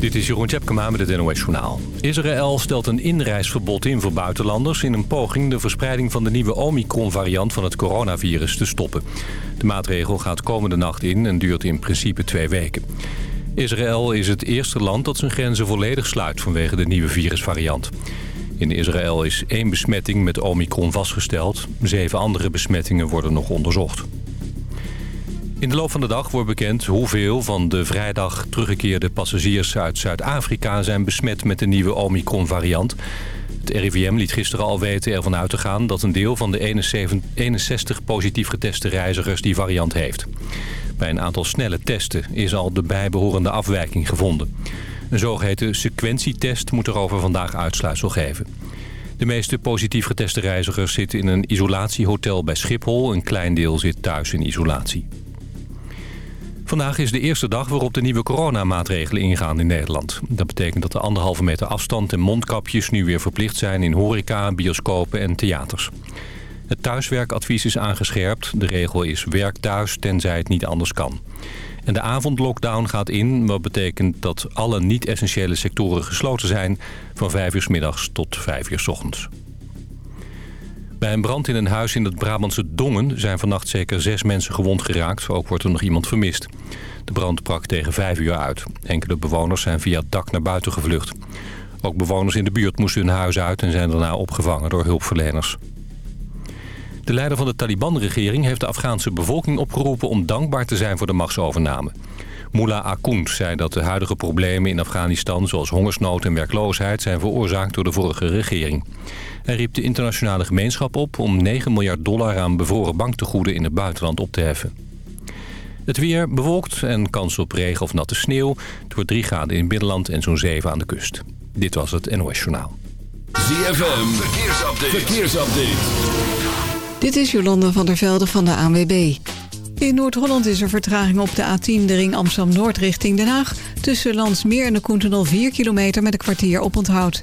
Dit is Jeroen Tjepkema met het NOS Journaal. Israël stelt een inreisverbod in voor buitenlanders... in een poging de verspreiding van de nieuwe Omicron-variant van het coronavirus te stoppen. De maatregel gaat komende nacht in en duurt in principe twee weken. Israël is het eerste land dat zijn grenzen volledig sluit vanwege de nieuwe virusvariant. In Israël is één besmetting met Omicron vastgesteld. Zeven andere besmettingen worden nog onderzocht. In de loop van de dag wordt bekend hoeveel van de vrijdag teruggekeerde passagiers uit Zuid-Afrika zijn besmet met de nieuwe Omicron-variant. Het RIVM liet gisteren al weten ervan uit te gaan dat een deel van de 61 positief geteste reizigers die variant heeft. Bij een aantal snelle testen is al de bijbehorende afwijking gevonden. Een zogeheten sequentietest moet erover vandaag uitsluitsel geven. De meeste positief geteste reizigers zitten in een isolatiehotel bij Schiphol. Een klein deel zit thuis in isolatie. Vandaag is de eerste dag waarop de nieuwe coronamaatregelen ingaan in Nederland. Dat betekent dat de anderhalve meter afstand en mondkapjes nu weer verplicht zijn in horeca, bioscopen en theaters. Het thuiswerkadvies is aangescherpt. De regel is werk thuis tenzij het niet anders kan. En de avondlockdown gaat in, wat betekent dat alle niet-essentiële sectoren gesloten zijn... van 5 uur s middags tot 5 uur s ochtends. Bij een brand in een huis in het Brabantse Dongen zijn vannacht zeker zes mensen gewond geraakt. Ook wordt er nog iemand vermist. De brand brak tegen vijf uur uit. Enkele bewoners zijn via het dak naar buiten gevlucht. Ook bewoners in de buurt moesten hun huis uit en zijn daarna opgevangen door hulpverleners. De leider van de Taliban-regering heeft de Afghaanse bevolking opgeroepen om dankbaar te zijn voor de machtsovername. Mullah Akund zei dat de huidige problemen in Afghanistan... zoals hongersnood en werkloosheid zijn veroorzaakt door de vorige regering. Hij riep de internationale gemeenschap op om 9 miljard dollar aan bevroren banktegoeden in het buitenland op te heffen. Het weer bewolkt en kans op regen of natte sneeuw. Het wordt 3 graden in het binnenland en zo'n 7 aan de kust. Dit was het NOS Journaal. ZFM, verkeersupdate. verkeersupdate. Dit is Jolanda van der Velde van de ANWB. In Noord-Holland is er vertraging op de A10, de ring Amsterdam-Noord richting Den Haag. Tussen Landsmeer en de Koentenol 4 kilometer met een kwartier op onthoud.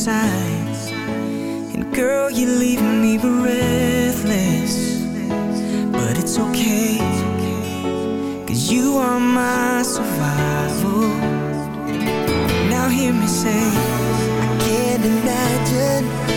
Inside. And girl, you leave me breathless. But it's okay. Cause you are my survival. Now hear me say, I can't imagine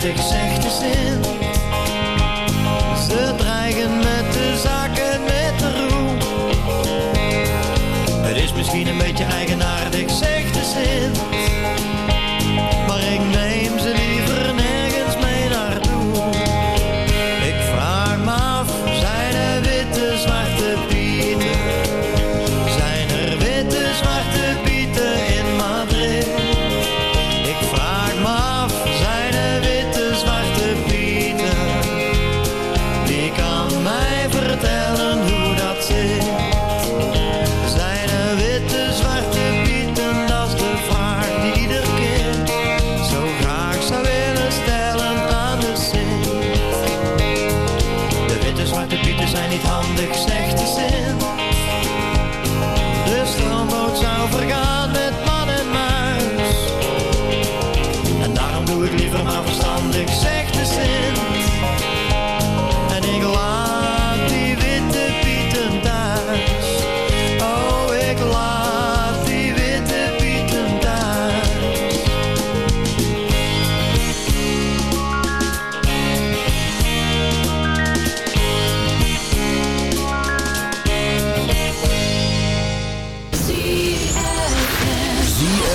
zijn niet aardig,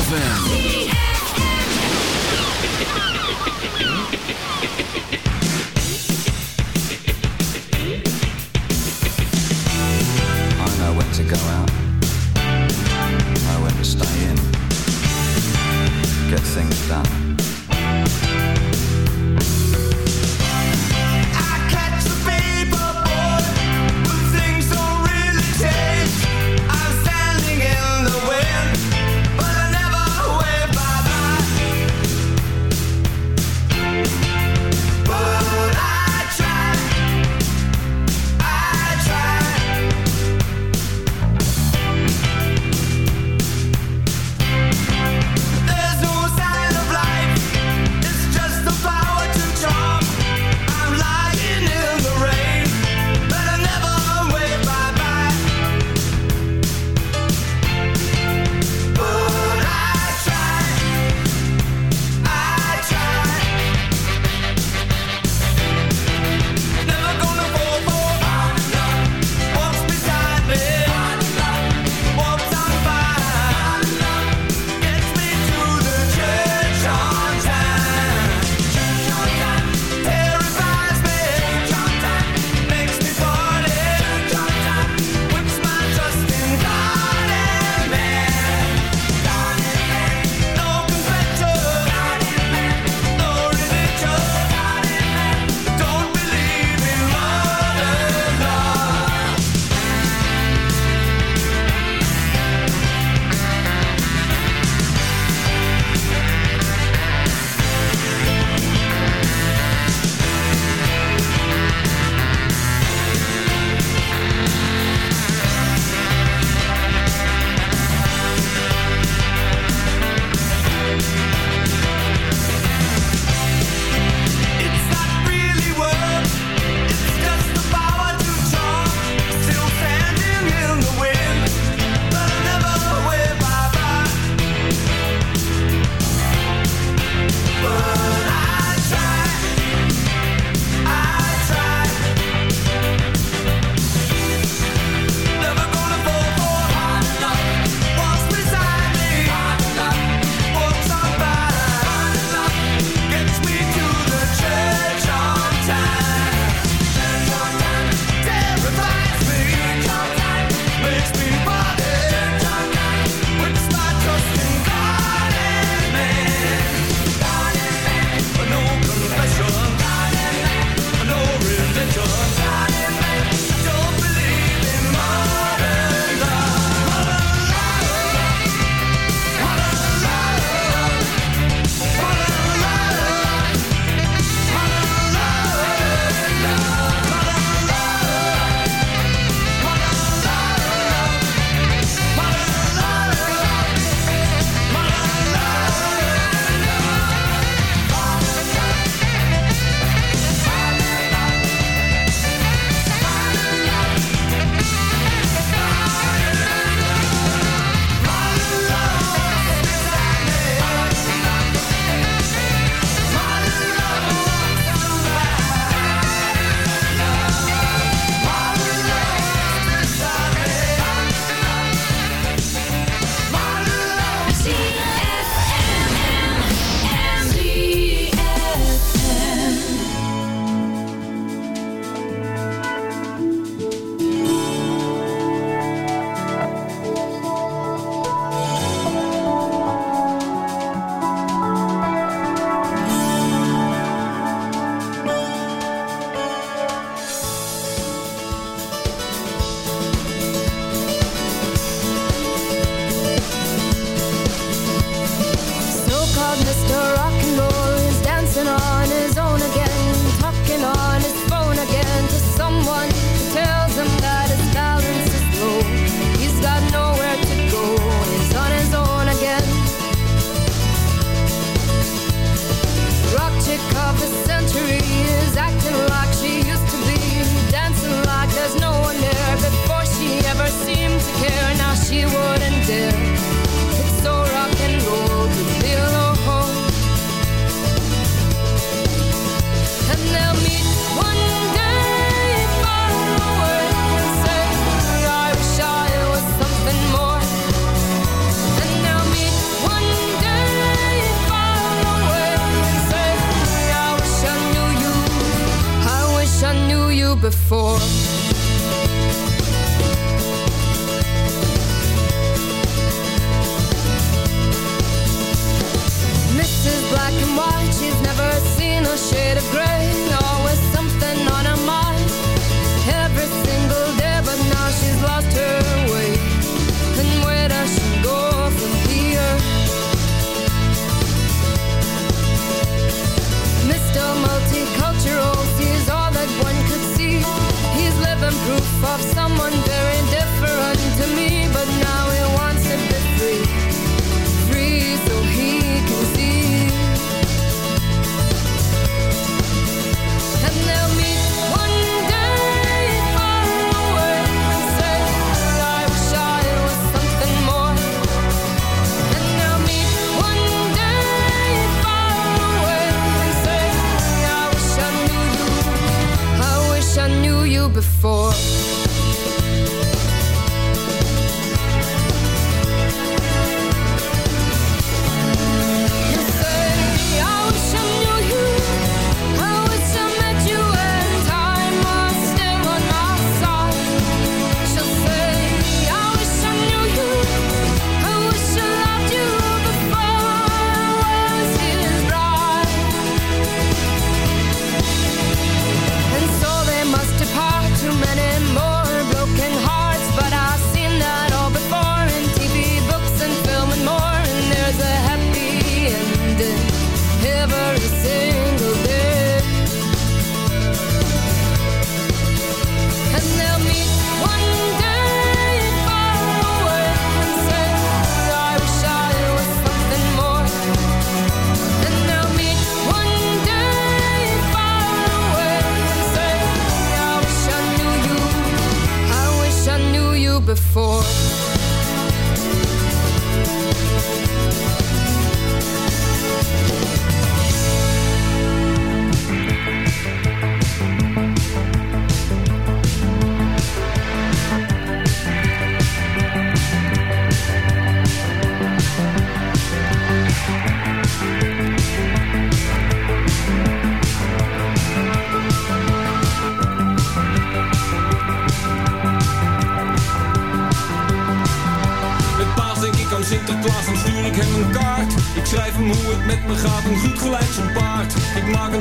ZFM.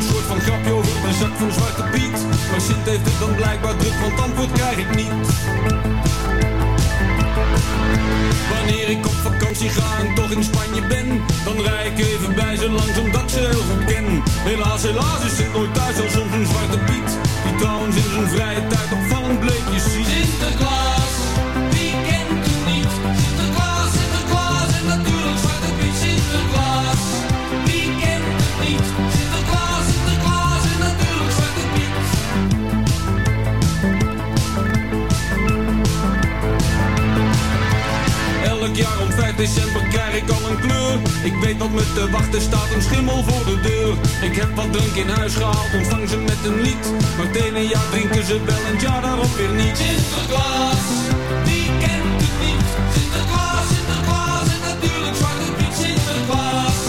Een soort van grapje over mijn zak van Zwarte Piet. Maar Sint heeft het dan blijkbaar druk, want antwoord krijg ik niet. Wanneer ik op vakantie ga en toch in Spanje ben, dan rij ik even bij ze langs omdat ik ze heel goed ken. Helaas, helaas is het nooit thuis als te wachten staat, een schimmel voor de deur. Ik heb wat drank in huis gehaald, ontvang ze met een lied. Maar het ene jaar drinken ze wel en het jaar daarop weer niet. Sinterklaas, wie kent het niet? Sinterklaas, Sinterklaas en natuurlijk Zwarte Piet. Sinterklaas,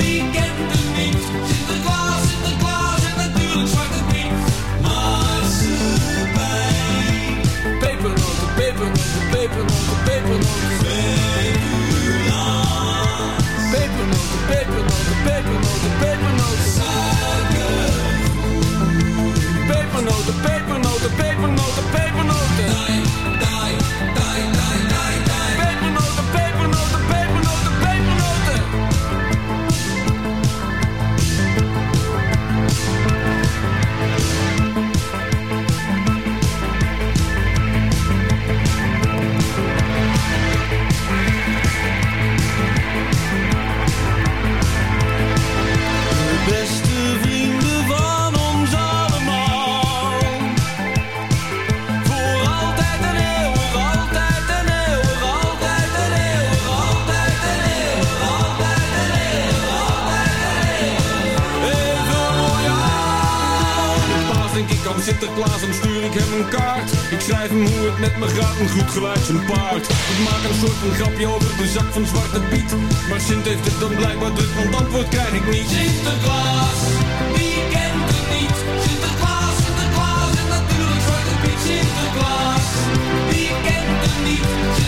wie kent het niet? Sinterklaas, Sinterklaas en natuurlijk Zwarte Piet. Marsepein. Pepernoten, pepernoten, pepernoten, pepernoten. Pepernoten, pepernoten, pepernoten. Suiker. Pepernoten, pepernoten, pepernoten. Een goed geluid zijn paard Ik maak een soort van grapje over de zak van Zwarte Piet Maar Sint heeft het dan blijkbaar druk, want antwoord krijg ik niet Sinterklaas, wie kent het niet? Sinterklaas, Sinterklaas en natuurlijk Zwarte Piet Sinterklaas, wie kent het niet?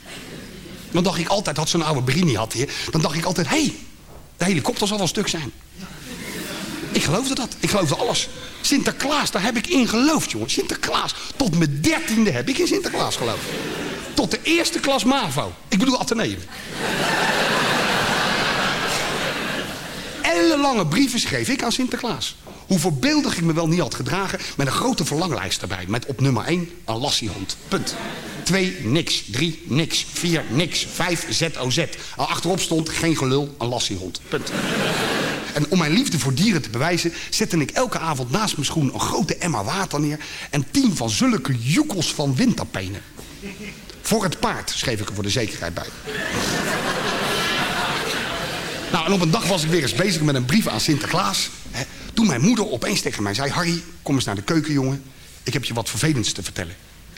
Dan dacht ik altijd, had zo'n oude Berini had hier... dan dacht ik altijd, hé, hey, de helikopter zal wel stuk zijn. Ik geloofde dat. Ik geloofde alles. Sinterklaas, daar heb ik in geloofd, jongen. Sinterklaas. Tot mijn dertiende heb ik in Sinterklaas geloofd. Tot de eerste klas MAVO. Ik bedoel Atheneum. Ellenlange brieven schreef ik aan Sinterklaas. Hoe voorbeeldig ik me wel niet had gedragen... met een grote verlanglijst erbij. Met op nummer 1 een lassiehond. Punt. 2 niks. 3 niks. 4 niks. 5 ZOZ. Al achterop stond geen gelul, een lassiehond. Punt. En om mijn liefde voor dieren te bewijzen... zette ik elke avond naast mijn schoen een grote emmer water neer... en tien van zulke joekels van windtapenen. Voor het paard, schreef ik er voor de zekerheid bij. Nou, en op een dag was ik weer eens bezig met een brief aan Sinterklaas. Hè, toen mijn moeder opeens tegen mij zei... Harry, kom eens naar de keuken, jongen. Ik heb je wat vervelends te vertellen.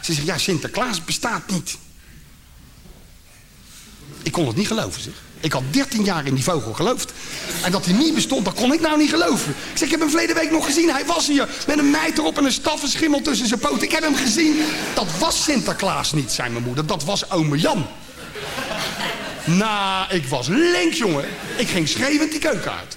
Ze zegt, ja, Sinterklaas bestaat niet. Ik kon het niet geloven, zeg. Ik had 13 jaar in die vogel geloofd. En dat hij niet bestond, dat kon ik nou niet geloven. Ik zeg, ik heb hem verleden week nog gezien. Hij was hier met een meid erop en een staffenschimmel tussen zijn poten. Ik heb hem gezien. Dat was Sinterklaas niet, zei mijn moeder. Dat was ome Jan. Nou, ik was links, jongen. Ik ging schreeuwend die keuken uit.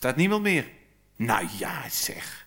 Staat niemand meer? Nou ja, zeg.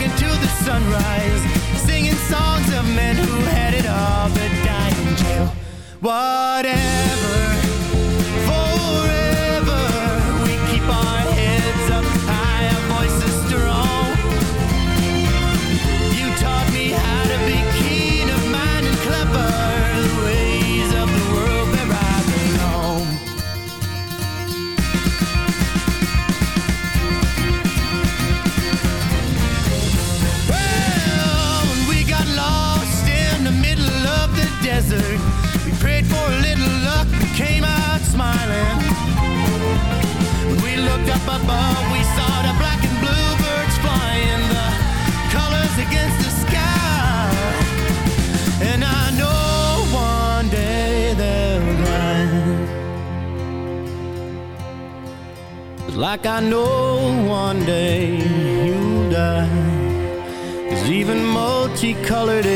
Look into the sunrise, singing songs of men who had it all but died in jail. Whatever, I know one day you'll die. Cause even multicolored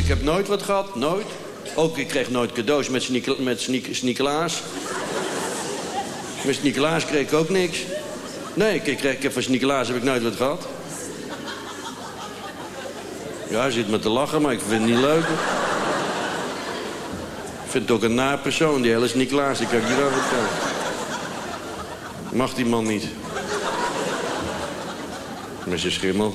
Ik heb nooit wat gehad, nooit. Ook ik kreeg nooit cadeaus met, Sneek, met Sneekelaas kreeg ik ook niks. Nee, ik, kreeg, ik heb van Sneekelaas heb ik nooit wat gehad. Ja, hij zit me te lachen, maar ik vind het niet leuk. Ik vind het ook een naar persoon, die hele Sneekelaas. Die kan ik niet over. Mag die man niet. Met zijn schimmel.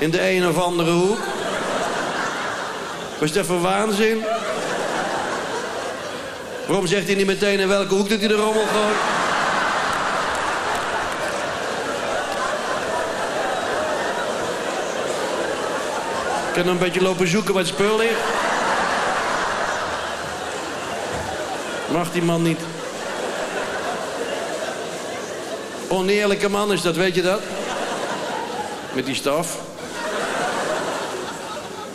In de een of andere hoek? Was dat voor waanzin? Waarom zegt hij niet meteen in welke hoek dat hij de rommel gooit? Ik kan een beetje lopen zoeken wat spul ligt. Mag die man niet. Oneerlijke man is dat, weet je dat? Met die staf.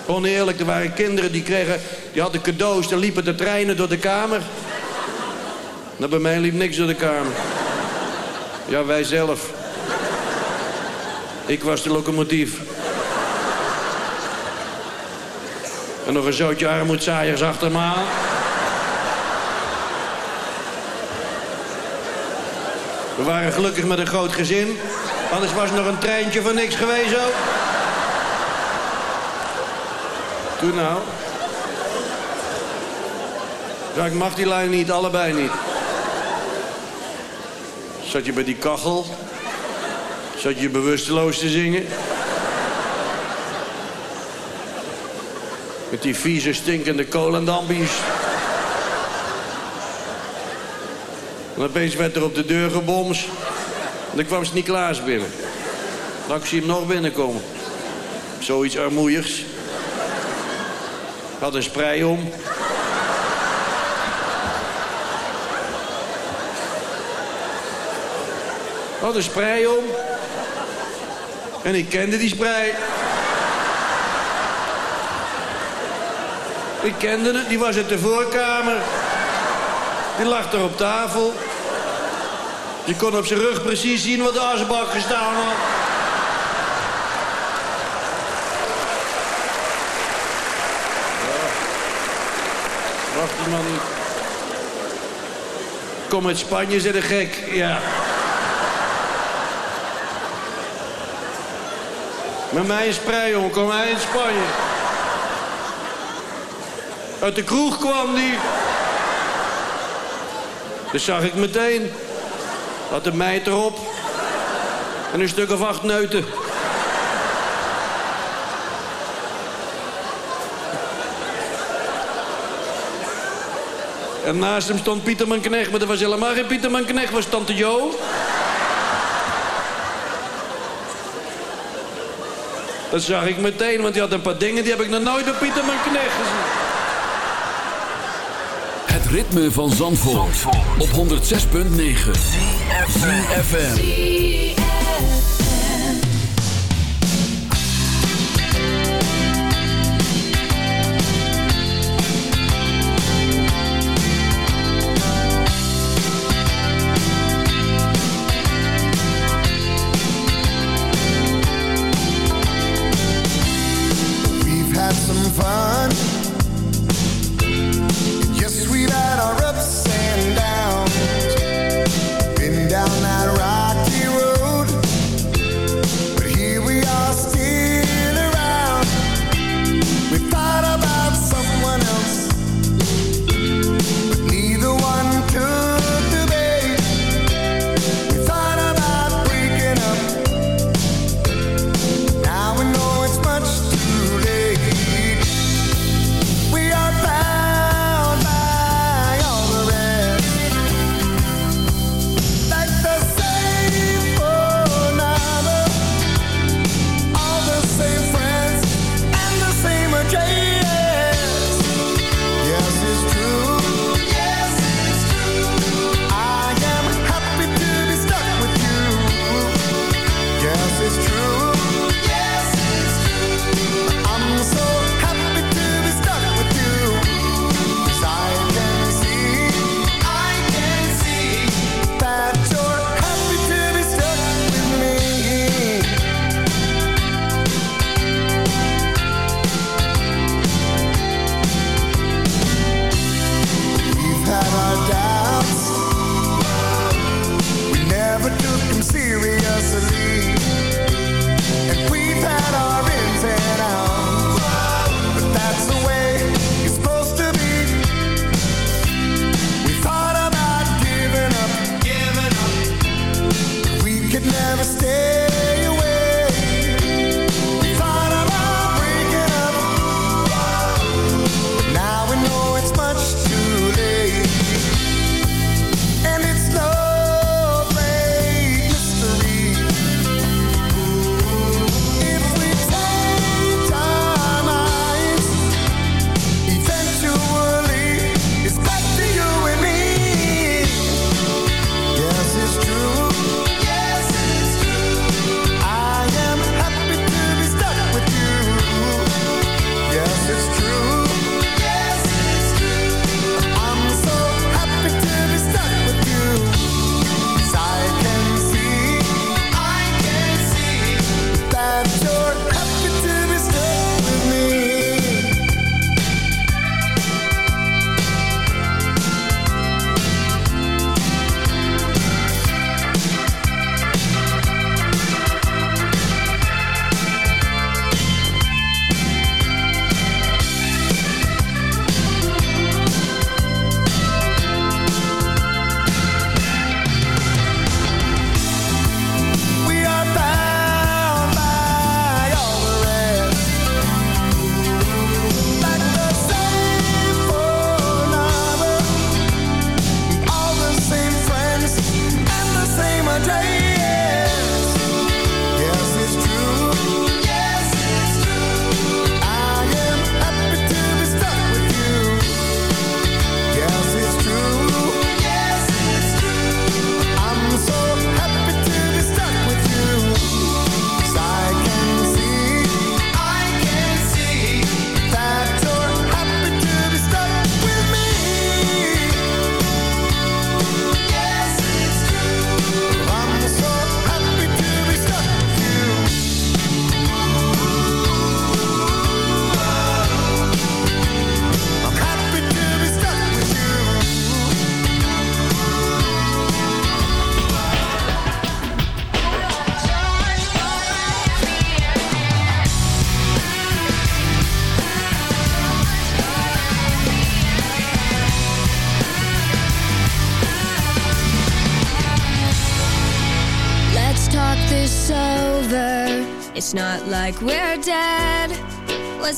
Oneerlijk, er waren kinderen die kregen... die hadden cadeaus, dan liepen de treinen door de kamer. Nou, bij mij liep niks door de kamer. Ja, wij zelf. Ik was de locomotief. En nog een zootje armoedzaaiers achter me aan. We waren gelukkig met een groot gezin. Anders was er nog een treintje van niks geweest ook. Toen nou. Ja, ik mag die lijn niet, allebei niet. Zat je bij die kachel? Zat je bewusteloos te zingen? Met die vieze, stinkende kolendambies. En opeens werd er op de deur geboms. En dan kwam Sint-Niklaas binnen. Dan zie hem nog binnenkomen. Zoiets armoeigs. Had een sprei om. Had een sprei om. En ik kende die sprei. Ik kende het, die was uit de voorkamer. Die lag er op tafel. Je kon op zijn rug precies zien wat de asbak gestaan had. Ja. Wacht die Kom uit Spanje, zit een gek. Ja. Met mij een sprei, jongen. Kom hij in Spanje. Uit de kroeg kwam die. Dat zag ik meteen. Had een meid erop. En een stuk of acht neuten. En naast hem stond Pieterman Knecht, maar dat was helemaal geen Pieterman Knecht, was tante Jo. Dat zag ik meteen, want die had een paar dingen die heb ik nog nooit op Pieterman Knecht gezien. Het ritme van Zandvoort, op 106.9. FM.